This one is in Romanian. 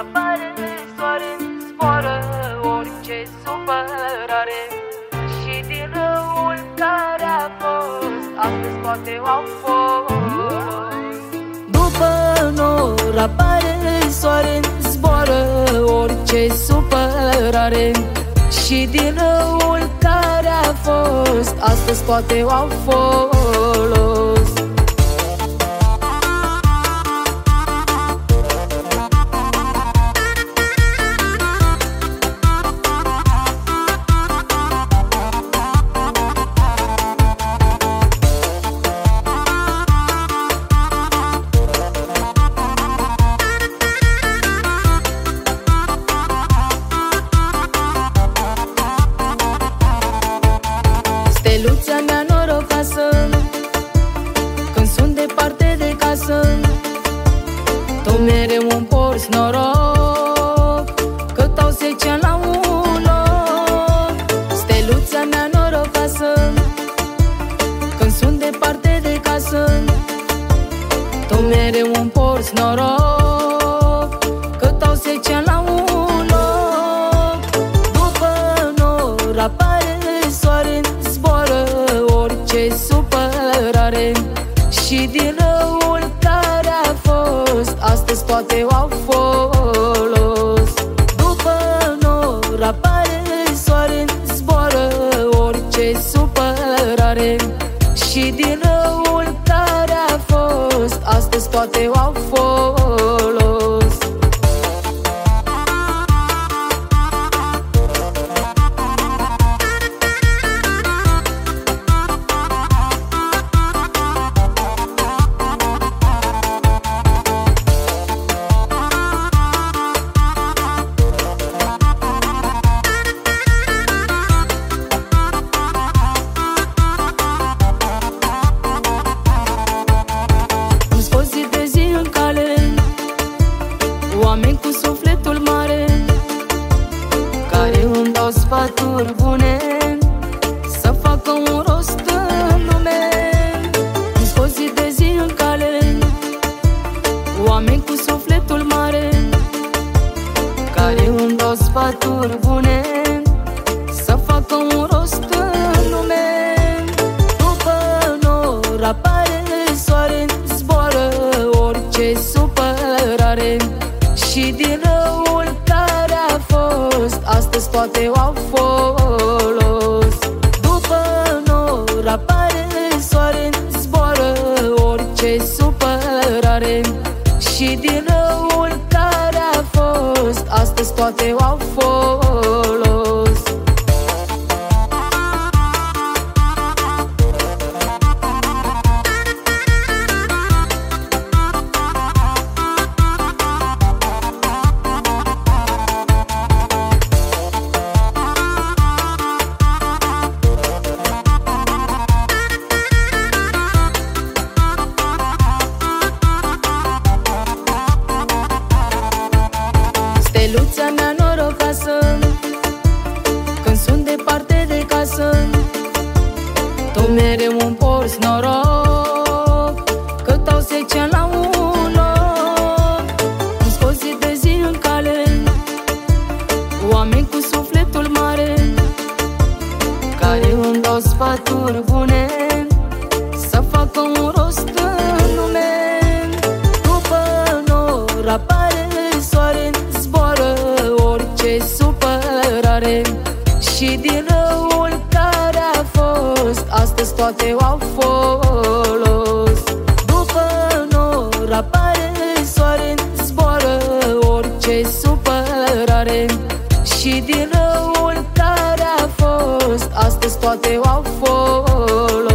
apare soare Zboară orice supărare. Și din răul care a fost Astăzi poate au fost. După nor apare soare Zboară orice supărare. Și din răul care a fost Astăzi poate au folos Tu mereu îmi porți noroc Că tau secea la un loc. Steluța mea norocoasă Când sunt departe de casă. Tu mereu îmi porți noroc Că tau secea la un loc. După nor apare soare Zboară orice supărare. Și din răul care a fost Astăzi toate au folos. După nor apare soare Zboară orice supărare. Și din răul care a fost Astăzi toate au folos sfaturi bune Să facă un rost în lume. Îmi scos zi de zi în cale Oameni cu sufletul mare Care îmi dau sfaturi bune Să facă un rost în lume. După nor apare soare Zboară orice supărare. Și din răul care a fost Astăzi toate au folos. După nor apare soare Zboară orice supărare. Și din răul care a fost Astăzi toate au folos Tu mereu îmi porți noroc Că tau secea la un loc. Îmi scos zi de zi în cale Oameni cu sufletul mare Care îmi dau sfaturi bune Să facă un rost în lume. După nor apare soare Zboară orice supărare. Și din toate au folos. După nor apare soare Zboară orice supărare. Și din răul care a fost Astăzi toate au folos